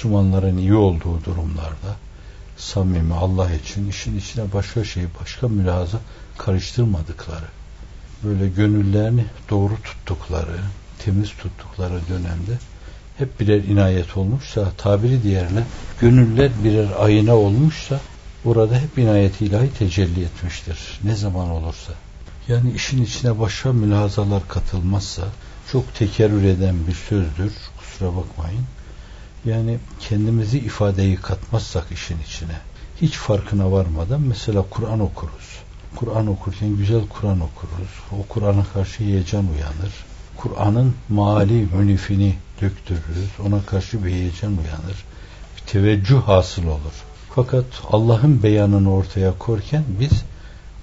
Müslümanların iyi olduğu durumlarda samimi Allah için işin içine başka şey, başka mülahaza karıştırmadıkları, böyle gönüllerini doğru tuttukları, temiz tuttukları dönemde hep birer inayet olmuşsa, tabiri diğerine gönüller birer ayna olmuşsa, burada hep inayet ilahi tecelli etmiştir. Ne zaman olursa. Yani işin içine başka mülahazalar katılmazsa, çok tekerrür eden bir sözdür, kusura bakmayın. Yani kendimizi ifadeyi katmazsak işin içine, hiç farkına varmadan mesela Kur'an okuruz. Kur'an okurken güzel Kur'an okuruz. O Kur'an'a karşı heyecan uyanır. Kur'an'ın mali münifini döktürürüz. Ona karşı bir heyecan uyanır. Bir teveccüh hasıl olur. Fakat Allah'ın beyanını ortaya korken biz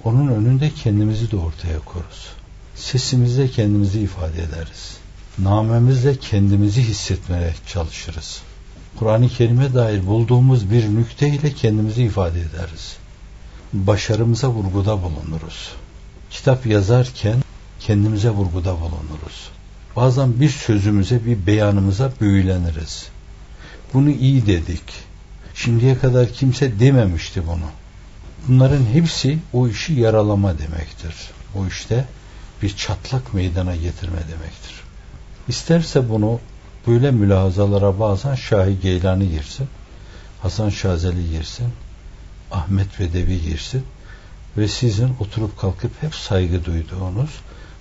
onun önünde kendimizi de ortaya koruz. Sesimizle kendimizi ifade ederiz. Namemizle kendimizi hissetmeye çalışırız. Kur'an-ı Kerim'e dair bulduğumuz bir nükte ile kendimizi ifade ederiz. Başarımıza vurguda bulunuruz. Kitap yazarken kendimize vurguda bulunuruz. Bazen bir sözümüze, bir beyanımıza büyüleniriz. Bunu iyi dedik. Şimdiye kadar kimse dememişti bunu. Bunların hepsi o işi yaralama demektir. O işte bir çatlak meydana getirme demektir. İsterse bunu böyle mülahazalara bazen Şahi Geylani girsin, Hasan Şazeli girsin, Ahmet Vedevi girsin ve sizin oturup kalkıp hep saygı duyduğunuz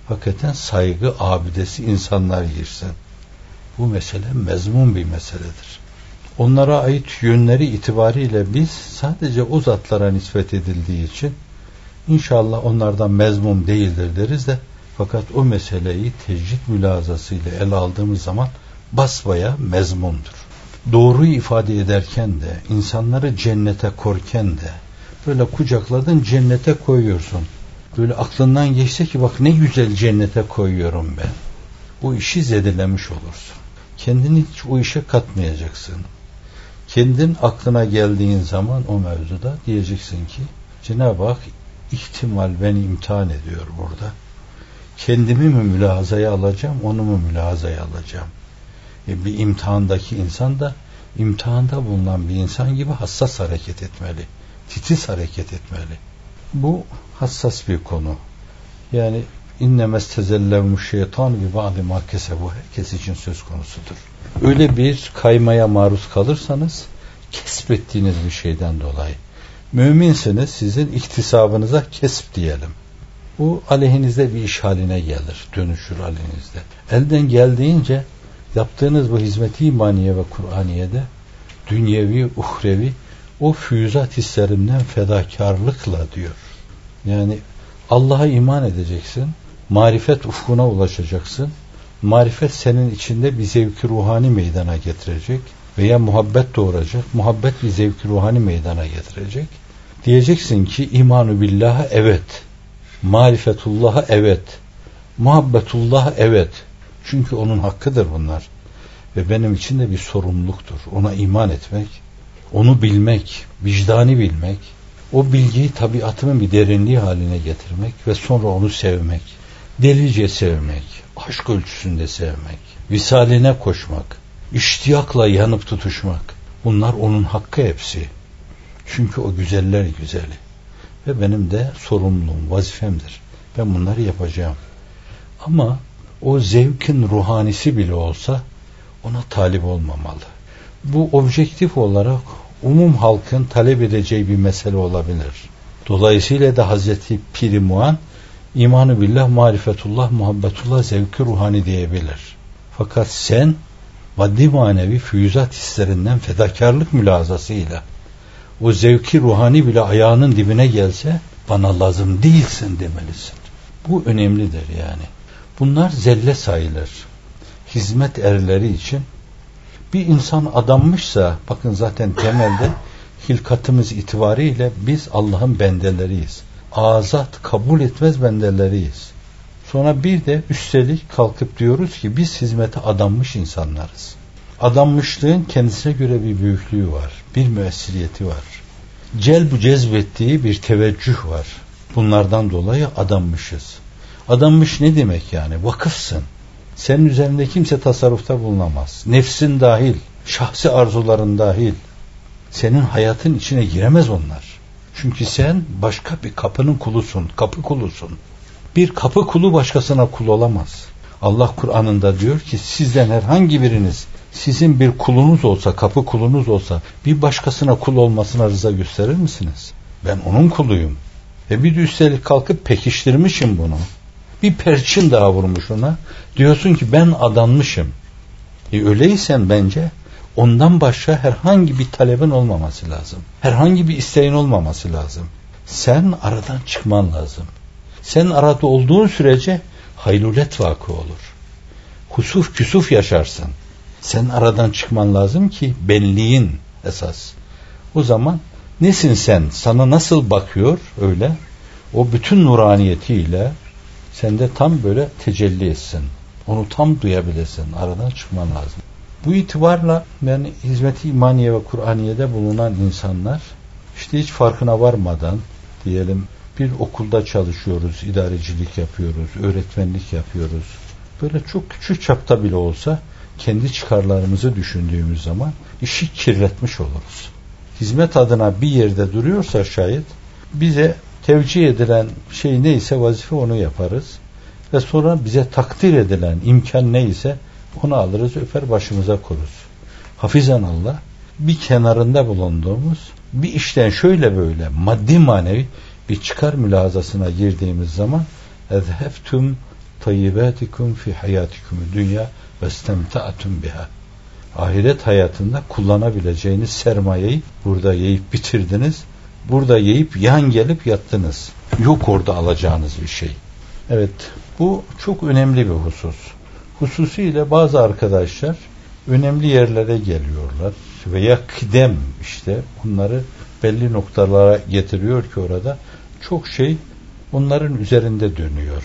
hakikaten saygı abidesi insanlar girsin. Bu mesele mezmun bir meseledir. Onlara ait yönleri itibariyle biz sadece o zatlara nispet edildiği için inşallah onlardan mezmum değildir deriz de fakat o meseleyi tecrit mülazasıyla ele aldığımız zaman basbaya mezmundur. Doğruyu ifade ederken de, insanları cennete korken de, böyle kucakladın cennete koyuyorsun. Böyle aklından geçse ki bak ne güzel cennete koyuyorum ben. Bu işi zedelemiş olursun. Kendini hiç o işe katmayacaksın. Kendin aklına geldiğin zaman o mevzuda diyeceksin ki Cenab-ı Hak ihtimal beni imtihan ediyor burada. Kendimi mi mülazaya alacağım, onu mu mülazaya alacağım? E bir imtihandaki insan da imtihanda bulunan bir insan gibi hassas hareket etmeli. Titiz hareket etmeli. Bu hassas bir konu. Yani innemez tezellevmuş şeytan gibi bazı mahkese bu herkes için söz konusudur. Öyle bir kaymaya maruz kalırsanız kesbettiğiniz bir şeyden dolayı. Müminsiniz sizin iktisabınıza kesp diyelim. Bu aleyhinizde bir iş haline gelir. Dönüşür aleyhinizde. Elden geldiğince yaptığınız bu hizmeti imaniye ve Kur'aniye'de dünyevi, uhrevi o füyüzat hislerinden fedakarlıkla diyor. Yani Allah'a iman edeceksin, marifet ufkuna ulaşacaksın. Marifet senin içinde bir zevki ruhani meydana getirecek veya muhabbet doğuracak. Muhabbet bir zevki ruhani meydana getirecek. Diyeceksin ki imanu billaha evet. Marifetullah'a evet. Muhabbetullah'a evet. Çünkü onun hakkıdır bunlar. Ve benim için de bir sorumluluktur. Ona iman etmek, onu bilmek, vicdani bilmek, o bilgiyi tabiatımın bir derinliği haline getirmek ve sonra onu sevmek, delice sevmek, aşk ölçüsünde sevmek, visaline koşmak, iştiyakla yanıp tutuşmak. Bunlar onun hakkı hepsi. Çünkü o güzeller güzeli. Ve benim de sorumluluğum, vazifemdir. Ben bunları yapacağım. Ama o zevkin ruhanisi bile olsa ona talip olmamalı. Bu objektif olarak umum halkın talep edeceği bir mesele olabilir. Dolayısıyla da Hazreti Piri Muan imanı billah, marifetullah, muhabbetullah, zevki ruhani diyebilir. Fakat sen maddi manevi füyüzat hislerinden fedakarlık mülazasıyla o zevki ruhani bile ayağının dibine gelse bana lazım değilsin demelisin. Bu önemlidir yani. Bunlar zelle sayılır. Hizmet erleri için bir insan adanmışsa bakın zaten temelde hilkatımız itibariyle biz Allah'ın bendeleriyiz. Azat kabul etmez bendeleriyiz. Sonra bir de üstelik kalkıp diyoruz ki biz hizmete adanmış insanlarız. Adanmışlığın kendisine göre bir büyüklüğü var. Bir müessiriyeti var. Celbu cezbettiği bir teveccüh var. Bunlardan dolayı adanmışız. Adanmış ne demek yani? Vakıfsın. Senin üzerinde kimse tasarrufta bulunamaz. Nefsin dahil, şahsi arzuların dahil senin hayatın içine giremez onlar. Çünkü sen başka bir kapının kulusun, kapı kulusun. Bir kapı kulu başkasına kul olamaz. Allah Kur'an'ında diyor ki sizden herhangi biriniz sizin bir kulunuz olsa, kapı kulunuz olsa bir başkasına kul olmasına rıza gösterir misiniz? Ben onun kuluyum. Ve bir de üstelik kalkıp pekiştirmişim bunu. Bir perçin daha vurmuş ona. Diyorsun ki ben adanmışım. E öyleysen bence ondan başka herhangi bir talebin olmaması lazım. Herhangi bir isteğin olmaması lazım. Sen aradan çıkman lazım. Sen arada olduğun sürece haylulet vakı olur. Husuf küsuf yaşarsın. Sen aradan çıkman lazım ki benliğin esas. O zaman nesin sen? Sana nasıl bakıyor öyle? O bütün nuraniyetiyle sende tam böyle tecelli etsin. Onu tam duyabilesin. Aradan çıkman lazım. Bu itibarla yani hizmeti imaniye ve Kur'aniye'de bulunan insanlar işte hiç farkına varmadan diyelim bir okulda çalışıyoruz, idarecilik yapıyoruz, öğretmenlik yapıyoruz. Böyle çok küçük çapta bile olsa kendi çıkarlarımızı düşündüğümüz zaman işi kirletmiş oluruz. Hizmet adına bir yerde duruyorsa şayet bize tevcih edilen şey neyse vazife onu yaparız. Ve sonra bize takdir edilen imkan neyse onu alırız öper başımıza kuruz. Hafizan Allah bir kenarında bulunduğumuz bir işten şöyle böyle maddi manevi bir çıkar mülazasına girdiğimiz zaman ezheftum tayyibatikum fi hayatikum dünya ve istemta'tum biha ahiret hayatında kullanabileceğiniz sermayeyi burada yiyip bitirdiniz. Burada yiyip yan gelip yattınız. Yok orada alacağınız bir şey. Evet bu çok önemli bir husus. Hususiyle bazı arkadaşlar önemli yerlere geliyorlar veya kıdem işte bunları belli noktalara getiriyor ki orada çok şey onların üzerinde dönüyor.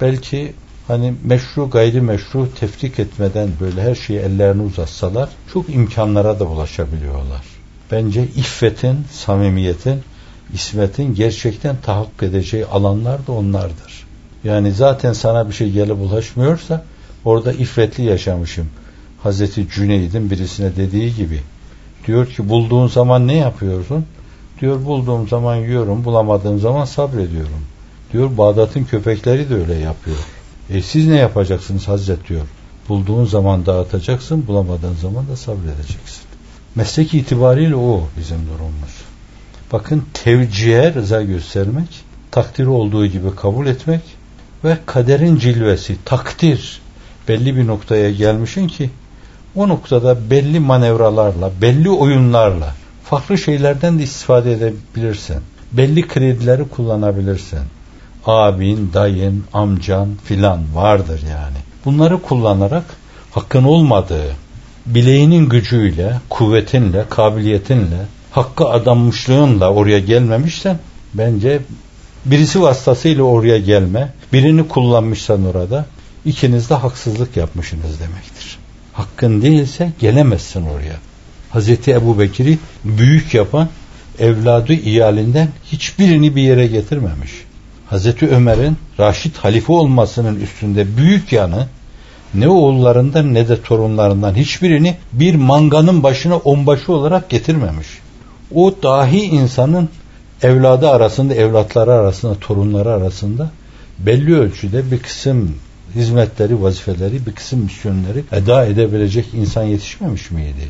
Belki hani meşru gayrimeşru tefrik etmeden böyle her şeyi ellerini uzatsalar çok imkanlara da ulaşabiliyorlar. Bence iffetin, samimiyetin, ismetin gerçekten tahakkuk edeceği alanlar da onlardır. Yani zaten sana bir şey gelip ulaşmıyorsa orada iffetli yaşamışım. Hazreti Cüneyd'in birisine dediği gibi diyor ki bulduğun zaman ne yapıyorsun? Diyor bulduğum zaman yiyorum, bulamadığım zaman sabrediyorum. Diyor Bağdat'ın köpekleri de öyle yapıyor. E siz ne yapacaksınız Hazret diyor. Bulduğun zaman dağıtacaksın, bulamadığın zaman da sabredeceksin. Meslek itibariyle o bizim durumumuz. Bakın tevcihe rıza göstermek, takdir olduğu gibi kabul etmek ve kaderin cilvesi, takdir belli bir noktaya gelmişin ki o noktada belli manevralarla, belli oyunlarla farklı şeylerden de istifade edebilirsin. Belli kredileri kullanabilirsin abin, dayın, amcan filan vardır yani. Bunları kullanarak hakkın olmadığı, bileğinin gücüyle, kuvvetinle, kabiliyetinle, hakkı adanmışlığınla oraya gelmemişsen bence birisi vasıtasıyla oraya gelme, birini kullanmışsan orada ikiniz de haksızlık yapmışsınız demektir. Hakkın değilse gelemezsin oraya. Hazreti Ebu Bekir'i büyük yapan evladı iyalinden hiçbirini bir yere getirmemiş. Hazreti Ömer'in Raşid halife olmasının üstünde büyük yanı ne oğullarından ne de torunlarından hiçbirini bir manganın başına onbaşı olarak getirmemiş. O dahi insanın evladı arasında, evlatları arasında, torunları arasında belli ölçüde bir kısım hizmetleri, vazifeleri, bir kısım misyonları eda edebilecek insan yetişmemiş miydi?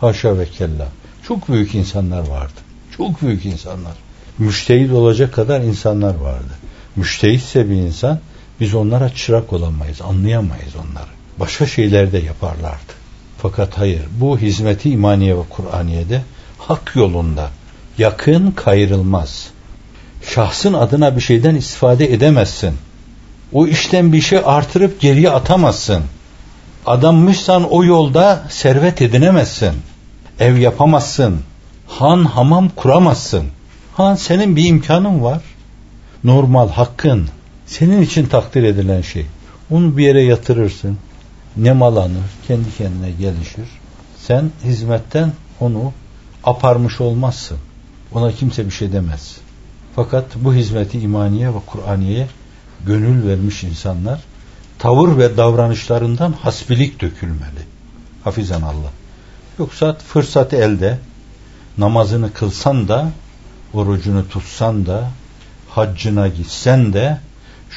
Haşa ve kella. Çok büyük insanlar vardı. Çok büyük insanlar müştehit olacak kadar insanlar vardı. Müştehitse bir insan biz onlara çırak olamayız, anlayamayız onları. Başka şeyler de yaparlardı. Fakat hayır, bu hizmeti imaniye ve Kur'aniye'de hak yolunda yakın kayırılmaz. Şahsın adına bir şeyden istifade edemezsin. O işten bir şey artırıp geriye atamazsın. Adammışsan o yolda servet edinemezsin. Ev yapamazsın. Han hamam kuramazsın. Ha senin bir imkanın var. Normal hakkın. Senin için takdir edilen şey. Onu bir yere yatırırsın. Nemalanır. Kendi kendine gelişir. Sen hizmetten onu aparmış olmazsın. Ona kimse bir şey demez. Fakat bu hizmeti imaniye ve Kur'aniye gönül vermiş insanlar tavır ve davranışlarından hasbilik dökülmeli. Hafizan Allah. Yoksa fırsat elde namazını kılsan da orucunu tutsan da haccına gitsen de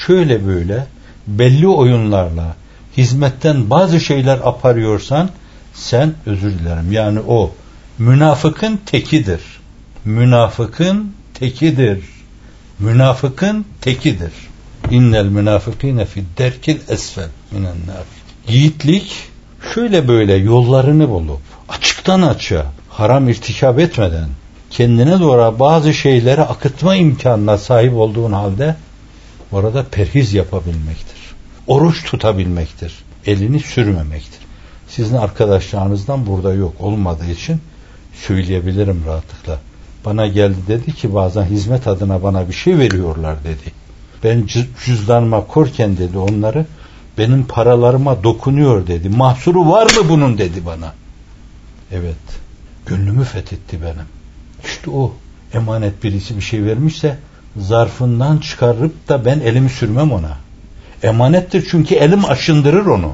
şöyle böyle belli oyunlarla hizmetten bazı şeyler aparıyorsan sen özür dilerim. Yani o münafıkın tekidir. Münafıkın tekidir. Münafıkın tekidir. İnnel münafıkine fi derkil esfel minen. Yiğitlik şöyle böyle yollarını bulup açıktan açığa haram irtikap etmeden kendine doğru bazı şeyleri akıtma imkanına sahip olduğun halde orada perhiz yapabilmektir. Oruç tutabilmektir. Elini sürmemektir. Sizin arkadaşlarınızdan burada yok olmadığı için söyleyebilirim rahatlıkla. Bana geldi dedi ki bazen hizmet adına bana bir şey veriyorlar dedi. Ben cüzdanıma korken dedi onları benim paralarıma dokunuyor dedi. Mahsuru var mı bunun dedi bana. Evet. Gönlümü fethetti benim. İşte o emanet birisi bir şey vermişse zarfından çıkarıp da ben elimi sürmem ona. Emanettir çünkü elim aşındırır onu.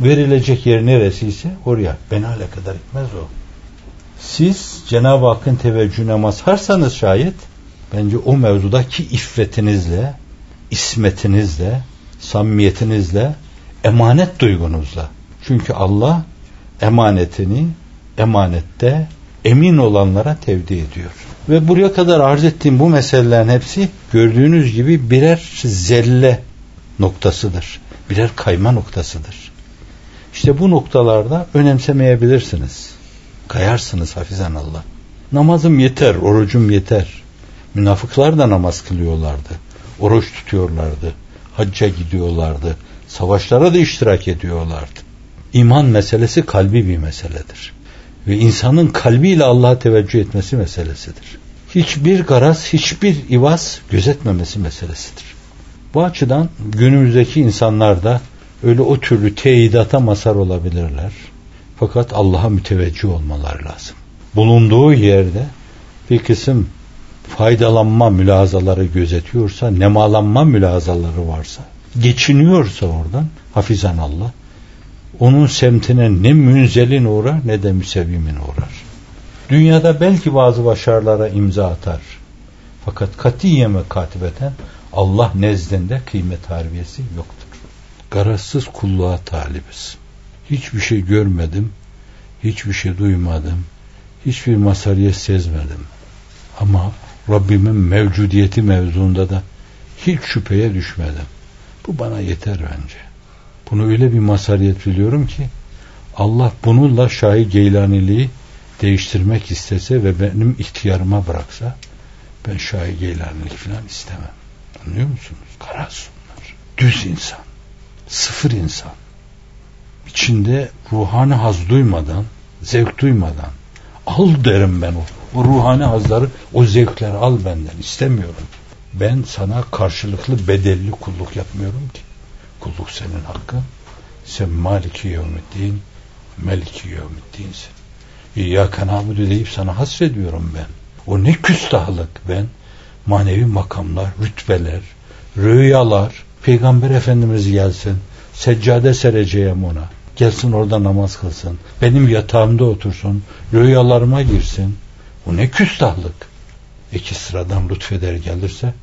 Verilecek yer neresiyse oraya. Beni kadar etmez o. Siz Cenab-ı Hakk'ın teveccühüne mazharsanız şayet bence o mevzudaki iffetinizle, ismetinizle, samimiyetinizle, emanet duygunuzla. Çünkü Allah emanetini emanette emin olanlara tevdi ediyor. Ve buraya kadar arz ettiğim bu meselelerin hepsi gördüğünüz gibi birer zelle noktasıdır. Birer kayma noktasıdır. İşte bu noktalarda önemsemeyebilirsiniz. Kayarsınız hafizan Allah. Namazım yeter, orucum yeter. Münafıklar da namaz kılıyorlardı. Oruç tutuyorlardı. Hacca gidiyorlardı. Savaşlara da iştirak ediyorlardı. İman meselesi kalbi bir meseledir ve insanın kalbiyle Allah'a teveccüh etmesi meselesidir. Hiçbir garaz, hiçbir ivaz gözetmemesi meselesidir. Bu açıdan günümüzdeki insanlar da öyle o türlü teyidata mazhar olabilirler. Fakat Allah'a müteveccih olmalar lazım. Bulunduğu yerde bir kısım faydalanma mülazaları gözetiyorsa, nemalanma mülazaları varsa, geçiniyorsa oradan hafizan Allah onun semtine ne münzelin uğrar ne de müsevvimin uğrar. Dünyada belki bazı başarılara imza atar. Fakat katiyen ve katibeten Allah nezdinde kıymet harbiyesi yoktur. Garazsız kulluğa talibiz. Hiçbir şey görmedim, hiçbir şey duymadım, hiçbir masariyet sezmedim. Ama Rabbimin mevcudiyeti mevzuunda da hiç şüpheye düşmedim. Bu bana yeter bence. Bunu öyle bir mazhariyet biliyorum ki Allah bununla Şahi Geylaniliği değiştirmek istese ve benim ihtiyarıma bıraksa ben Şahi Geylanilik falan istemem. Anlıyor musunuz? Karas bunlar. Düz insan. Sıfır insan. İçinde ruhani haz duymadan, zevk duymadan al derim ben o. O ruhani hazları, o zevkleri al benden. istemiyorum. Ben sana karşılıklı bedelli kulluk yapmıyorum ki. Kulluk senin hakkın. Sen maliki yevmiddin, meliki yevmiddinsin. İyyâke nâbudu deyip sana hasrediyorum ben. O ne küstahlık ben. Manevi makamlar, rütbeler, rüyalar, Peygamber Efendimiz gelsin, seccade sereceğim ona. Gelsin orada namaz kılsın. Benim yatağımda otursun. Rüyalarıma girsin. O ne küstahlık. İki sıradan lütfeder gelirse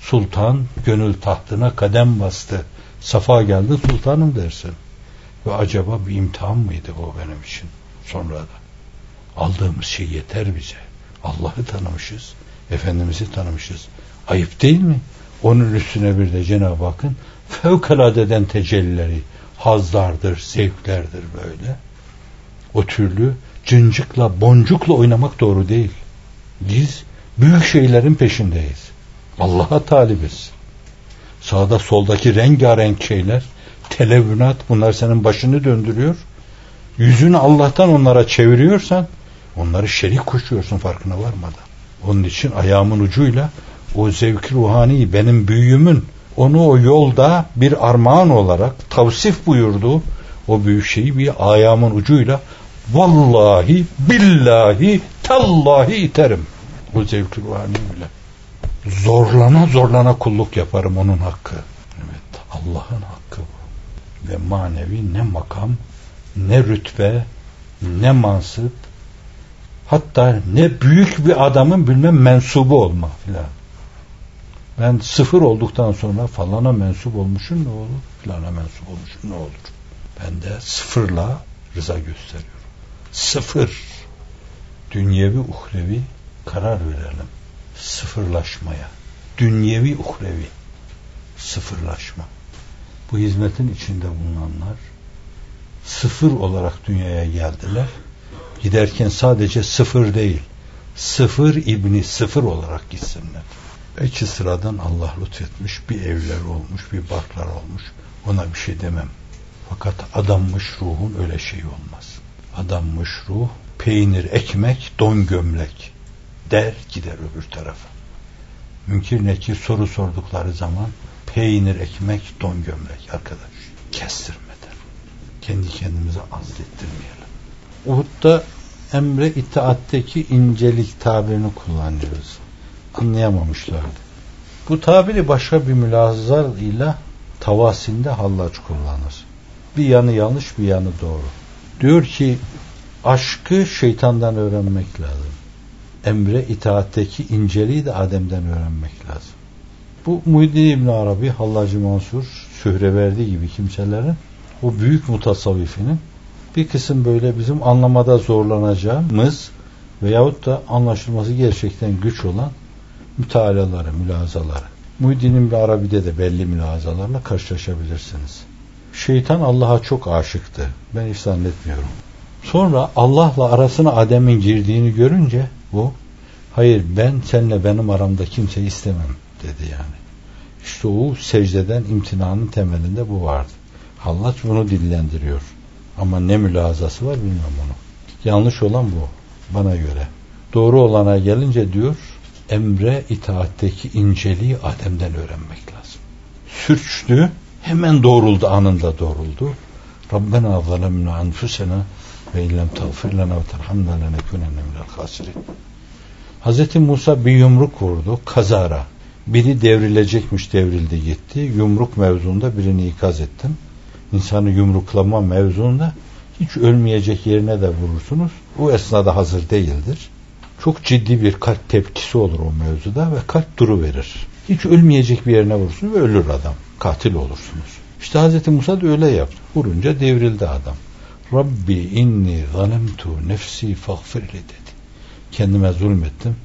sultan gönül tahtına kadem bastı. Safa geldi sultanım dersin. Ve acaba bir imtihan mıydı o benim için? Sonra da aldığımız şey yeter bize. Allah'ı tanımışız. Efendimiz'i tanımışız. Ayıp değil mi? Onun üstüne bir de Cenab-ı Hakk'ın fevkaladeden tecellileri, hazlardır, zevklerdir böyle. O türlü cıncıkla, boncukla oynamak doğru değil. Biz büyük şeylerin peşindeyiz. Allah'a talibiz. Sağda soldaki rengarenk şeyler, televünat bunlar senin başını döndürüyor. Yüzünü Allah'tan onlara çeviriyorsan onları şerik koşuyorsun farkına varmadan. Onun için ayağımın ucuyla o zevki ruhani benim büyüğümün onu o yolda bir armağan olarak tavsif buyurduğu o büyük şeyi bir ayağımın ucuyla vallahi billahi tallahi iterim. O zevki ruhani bile zorlana zorlana kulluk yaparım onun hakkı. Evet Allah'ın hakkı bu. Ve manevi ne makam, ne rütbe, ne mansıp, hatta ne büyük bir adamın bilmem mensubu olma filan. Ben sıfır olduktan sonra falana mensup olmuşum ne olur? Filana mensup olmuşum ne olur? Ben de sıfırla rıza gösteriyorum. Sıfır. Dünyevi uhrevi karar verelim. Sıfırlaşmaya. Dünyevi uhrevi sıfırlaşma. Bu hizmetin içinde bulunanlar sıfır olarak dünyaya geldiler. Giderken sadece sıfır değil, sıfır ibni sıfır olarak gitsinler. Belki sıradan Allah lütfetmiş bir evler olmuş, bir barklar olmuş. Ona bir şey demem. Fakat adanmış ruhun öyle şey olmaz. Adanmış ruh peynir, ekmek, don gömlek der gider öbür tarafa. Münkir nekir soru sordukları zaman peynir, ekmek, don gömlek arkadaş. Kestirmeden. Kendi kendimize azlettirmeyelim. Uhud'da emre itaatteki incelik tabirini kullanıyoruz. Anlayamamışlardı. Bu tabiri başka bir mülazar ile tavasinde hallaç kullanır. Bir yanı yanlış bir yanı doğru. Diyor ki aşkı şeytandan öğrenmek lazım. Emre itaatteki inceliği de Adem'den öğrenmek lazım. Bu Muhyiddin İbn Arabi, Hallacı Mansur, Sühreverdi gibi kimselerin o büyük mutasavvifinin bir kısım böyle bizim anlamada zorlanacağımız veyahut da anlaşılması gerçekten güç olan mütalaları, mülazaları. Muhyiddin İbn Arabi'de de belli mülazalarla karşılaşabilirsiniz. Şeytan Allah'a çok aşıktı. Ben hiç zannetmiyorum. Sonra Allah'la arasına Adem'in girdiğini görünce bu hayır ben seninle benim aramda kimseyi istemem dedi yani. İşte o secdeden imtinanın temelinde bu vardı. Hallaç bunu dillendiriyor. Ama ne mülazası var bilmem onu. Yanlış olan bu bana göre. Doğru olana gelince diyor emre itaatteki inceliği Adem'den öğrenmek lazım. Sürçtü hemen doğruldu anında doğruldu. Rabbena zalemna enfusena ve illem tağfir lana ve terhamna lenekunenne minel hasirin. Hz. Musa bir yumruk vurdu kazara. Biri devrilecekmiş devrildi gitti. Yumruk mevzunda birini ikaz ettim. İnsanı yumruklama mevzunda hiç ölmeyecek yerine de vurursunuz. O esnada hazır değildir. Çok ciddi bir kalp tepkisi olur o mevzuda ve kalp duru verir. Hiç ölmeyecek bir yerine vurursunuz ve ölür adam. Katil olursunuz. İşte Hz. Musa da öyle yaptı. Vurunca devrildi adam. Rabbi inni zalemtu nefsi fagfirli dedi. Kendime zulmettim.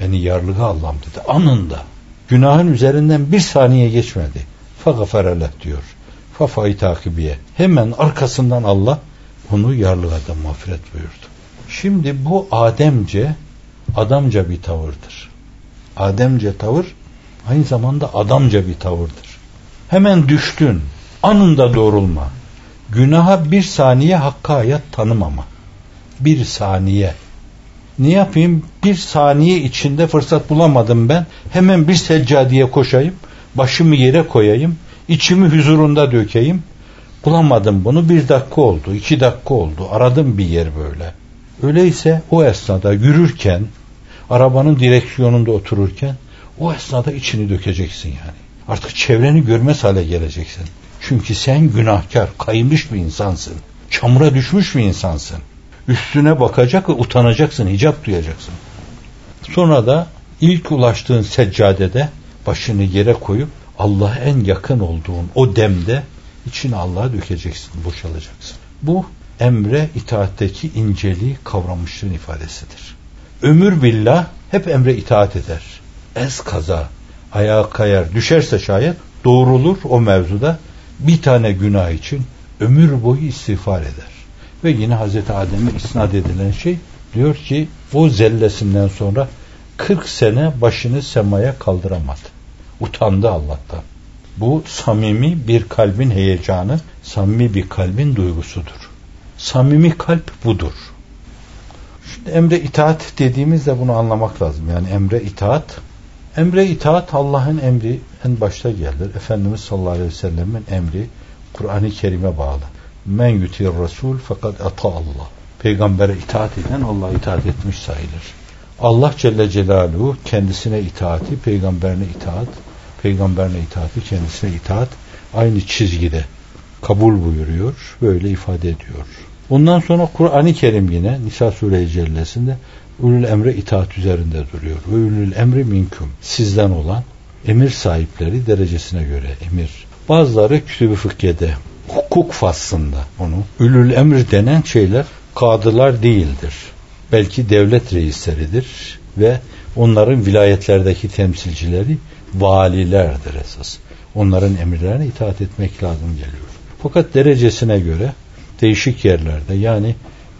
Beni yarlığa Allah'ım dedi. Anında. Günahın üzerinden bir saniye geçmedi. Fagafereleh diyor. Fafayı takibiye. Hemen arkasından Allah onu yarlığa da mağfiret buyurdu. Şimdi bu Ademce adamca bir tavırdır. Ademce tavır aynı zamanda adamca bir tavırdır. Hemen düştün. Anında doğrulma. Günaha bir saniye hakka hayat tanımama. Bir saniye. Ne yapayım? Bir saniye içinde fırsat bulamadım ben. Hemen bir seccadiye koşayım. Başımı yere koyayım. içimi huzurunda dökeyim. Bulamadım bunu. Bir dakika oldu. iki dakika oldu. Aradım bir yer böyle. Öyleyse o esnada yürürken, arabanın direksiyonunda otururken o esnada içini dökeceksin yani. Artık çevreni görmez hale geleceksin. Çünkü sen günahkar, kaymış bir insansın. Çamura düşmüş bir insansın. Üstüne bakacak ve utanacaksın, hicap duyacaksın. Sonra da ilk ulaştığın seccadede başını yere koyup Allah'a en yakın olduğun o demde içine Allah'a dökeceksin, boşalacaksın. Bu emre itaatteki inceliği kavramışlığın ifadesidir. Ömür billah hep emre itaat eder. Ez kaza, ayağa kayar, düşerse şayet doğrulur o mevzuda bir tane günah için ömür boyu istiğfar eder. Ve yine Hazreti Adem'e isnat edilen şey diyor ki o zellesinden sonra 40 sene başını semaya kaldıramadı. Utandı Allah'tan. Bu samimi bir kalbin heyecanı, samimi bir kalbin duygusudur. Samimi kalp budur. Şimdi emre itaat dediğimizde bunu anlamak lazım. Yani emre itaat Emre itaat Allah'ın emri en başta gelir. Efendimiz sallallahu aleyhi ve sellemin emri Kur'an-ı Kerim'e bağlı. Men yutir Resul fakat ata Allah. Peygambere itaat eden Allah'a itaat etmiş sayılır. Allah Celle Celaluhu kendisine itaati, peygamberine itaat, peygamberine itaati, kendisine itaat aynı çizgide kabul buyuruyor, böyle ifade ediyor. Ondan sonra Kur'an-ı Kerim yine Nisa Sure-i Cellesi'nde Ülül emre itaat üzerinde duruyor. Ve ülül emri minküm. Sizden olan emir sahipleri derecesine göre emir. Bazıları kütüb-i fıkhiyede hukuk faslında onu ülül emir denen şeyler kadılar değildir. Belki devlet reisleridir ve onların vilayetlerdeki temsilcileri valilerdir esas. Onların emirlerine itaat etmek lazım geliyor. Fakat derecesine göre değişik yerlerde yani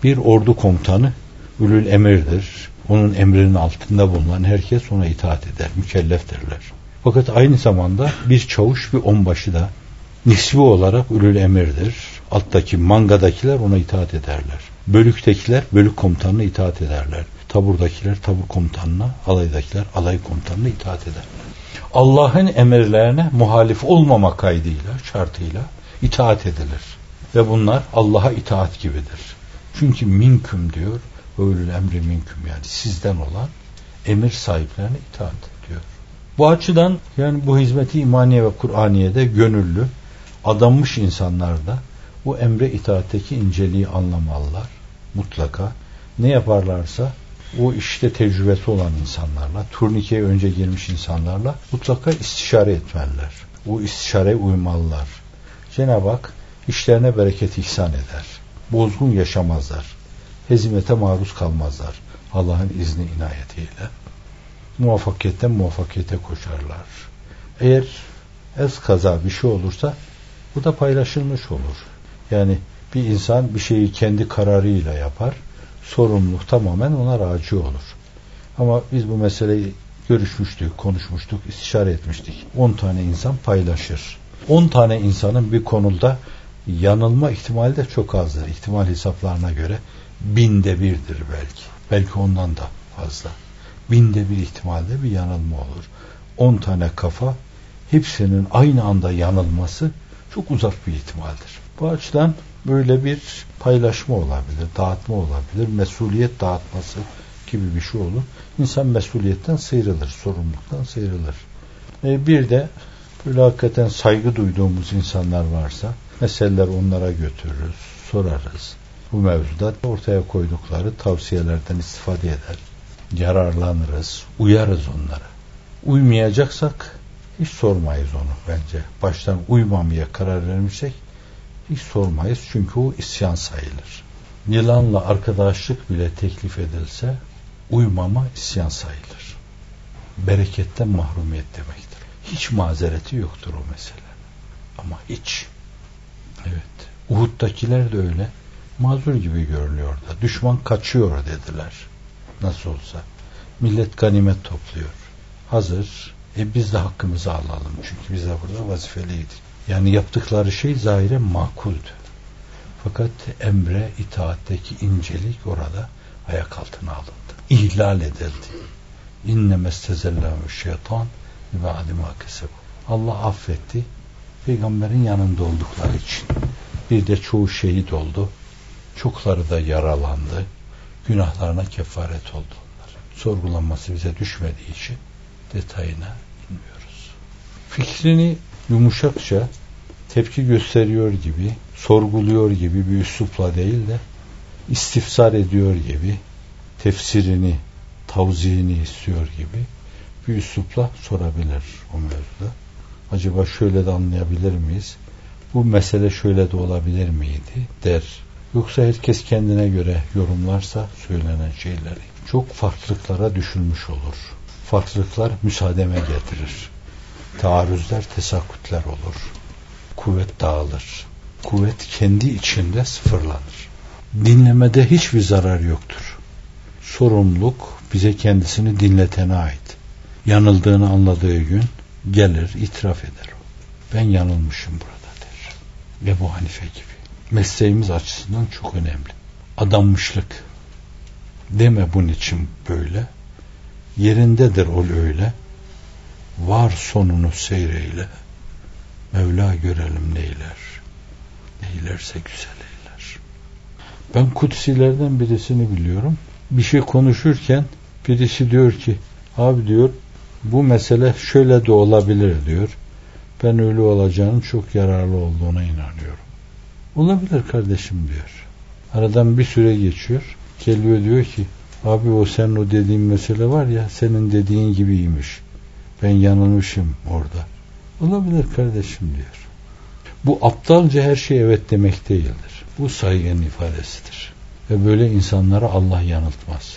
bir ordu komutanı ülül emirdir. Onun emrinin altında bulunan herkes ona itaat eder, mükelleftirler. Fakat aynı zamanda bir çavuş bir onbaşı da nisbi olarak ülül emirdir. Alttaki mangadakiler ona itaat ederler. Bölüktekiler bölük komutanına itaat ederler. Taburdakiler tabur komutanına, alaydakiler alay komutanına itaat ederler. Allah'ın emirlerine muhalif olmama kaydıyla, şartıyla itaat edilir. Ve bunlar Allah'a itaat gibidir. Çünkü minküm diyor, ölül emri minküm yani sizden olan emir sahiplerine itaat diyor. Bu açıdan yani bu hizmeti imaniye ve Kur'aniye'de gönüllü, adanmış insanlar da bu emre itaatteki inceliği anlamalılar. Mutlaka ne yaparlarsa o işte tecrübesi olan insanlarla, turnikeye önce girmiş insanlarla mutlaka istişare etmeliler. O istişareye uymalılar. Cenab-ı Hak işlerine bereket ihsan eder. Bozgun yaşamazlar. Hezimete maruz kalmazlar. Allah'ın izni inayetiyle. Muvaffakiyetten muvaffakiyete koşarlar. Eğer ez kaza bir şey olursa bu da paylaşılmış olur. Yani bir insan bir şeyi kendi kararıyla yapar. Sorumluluk tamamen ona raci olur. Ama biz bu meseleyi görüşmüştük, konuşmuştuk, istişare etmiştik. 10 tane insan paylaşır. 10 tane insanın bir konuda yanılma ihtimali de çok azdır. İhtimal hesaplarına göre binde birdir belki. Belki ondan da fazla. Binde bir ihtimalde bir yanılma olur. 10 tane kafa hepsinin aynı anda yanılması çok uzak bir ihtimaldir. Bu açıdan böyle bir paylaşma olabilir, dağıtma olabilir, mesuliyet dağıtması gibi bir şey olur. İnsan mesuliyetten sıyrılır, sorumluluktan sıyrılır. E bir de böyle hakikaten saygı duyduğumuz insanlar varsa meseleler onlara götürürüz, sorarız. Bu mevzuda ortaya koydukları tavsiyelerden istifade eder. Yararlanırız, uyarız onlara. Uymayacaksak hiç sormayız onu bence. Baştan uymamaya karar vermişsek hiç sormayız çünkü o isyan sayılır. Yılanla arkadaşlık bile teklif edilse uymama isyan sayılır. Bereketten mahrumiyet demektir. Hiç mazereti yoktur o mesele. Ama hiç. Evet. Uhud'dakiler de öyle. Mazur gibi görünüyor da. Düşman kaçıyor dediler. Nasıl olsa. Millet ganimet topluyor. Hazır. E biz de hakkımızı alalım. Çünkü biz de burada vazifeliydik. Yani yaptıkları şey zahire makuldü. Fakat emre itaatteki incelik orada ayak altına alındı. İhlal edildi. İnne mestezellahu şeytan ve adima kesebu. Allah affetti. Peygamberin yanında oldukları için. Bir de çoğu şehit oldu. Çokları da yaralandı. Günahlarına kefaret oldu. Sorgulanması bize düşmediği için detayına bilmiyoruz. Fikrini yumuşakça tepki gösteriyor gibi, sorguluyor gibi bir üslupla değil de istifsar ediyor gibi, tefsirini, tavziyini istiyor gibi bir üslupla sorabilir o mevzuda. Acaba şöyle de anlayabilir miyiz? Bu mesele şöyle de olabilir miydi der. Yoksa herkes kendine göre yorumlarsa söylenen şeyleri çok farklılıklara düşülmüş olur. Farklılıklar müsaademe getirir. Taarruzlar, tesakkütler olur. Kuvvet dağılır. Kuvvet kendi içinde sıfırlanır. Dinlemede hiçbir zarar yoktur. Sorumluluk bize kendisini dinletene ait. Yanıldığını anladığı gün gelir, itiraf eder o. Ben yanılmışım burada der. Ve bu Hanife gibi. Mesleğimiz açısından çok önemli. Adanmışlık. Deme bunun için böyle. Yerindedir ol öyle. Var sonunu seyreyle. Mevla görelim neyler. Neylerse güzel eyler. Ben kutsilerden birisini biliyorum. Bir şey konuşurken birisi diyor ki abi diyor bu mesele şöyle de olabilir diyor. Ben ölü olacağının çok yararlı olduğuna inanıyorum. Olabilir kardeşim diyor. Aradan bir süre geçiyor. Geliyor diyor ki abi o senin o dediğin mesele var ya senin dediğin gibiymiş. Ben yanılmışım orada. Olabilir kardeşim diyor. Bu aptalca her şey evet demek değildir. Bu saygın ifadesidir. Ve böyle insanlara Allah yanıltmaz.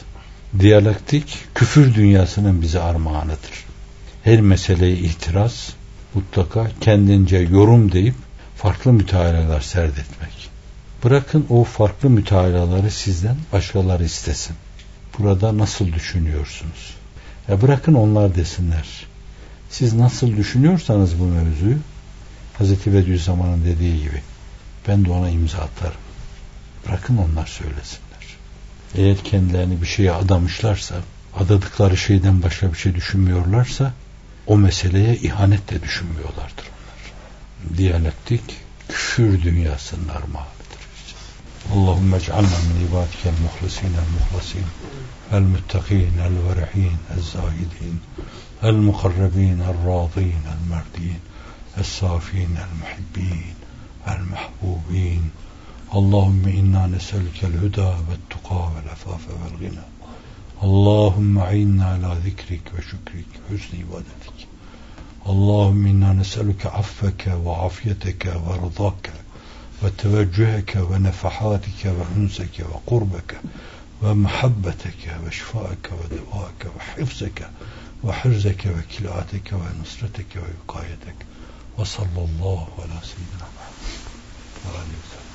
Diyalektik küfür dünyasının bize armağanıdır. Her meseleye itiraz mutlaka kendince yorum deyip farklı mütealalar serdetmek. Bırakın o farklı mütealaları sizden başkaları istesin. Burada nasıl düşünüyorsunuz? Ya bırakın onlar desinler. Siz nasıl düşünüyorsanız bu mevzuyu Hazreti Bediüzzaman'ın dediği gibi ben de ona imza atarım. Bırakın onlar söylesinler. Eğer kendilerini bir şeye adamışlarsa, adadıkları şeyden başka bir şey düşünmüyorlarsa o meseleye ihanet de düşünmüyorlardır onlar. Diyalektik küfür dünyasının armağanıdır. اللهم اجعلنا من عبادك المخلصين المخلصين المتقين الورعين الزاهدين المقربين الراضين المردين الصافين المحبين المحبوبين. اللهم إنا نسألك الهدى والتقى والعفاف والغنى. اللهم عنا على ذكرك وشكرك وحسن عبادتك. اللهم إنا نسألك عفك وعافيتك ورضاك. وتوجهك ونفحاتك وأنسك وقربك ومحبتك وشفائك ودواءك وحفظك وحرزك وكلاتك ونصرتك ووقايتك وصلى الله على سيدنا محمد وعلى آله وسلم.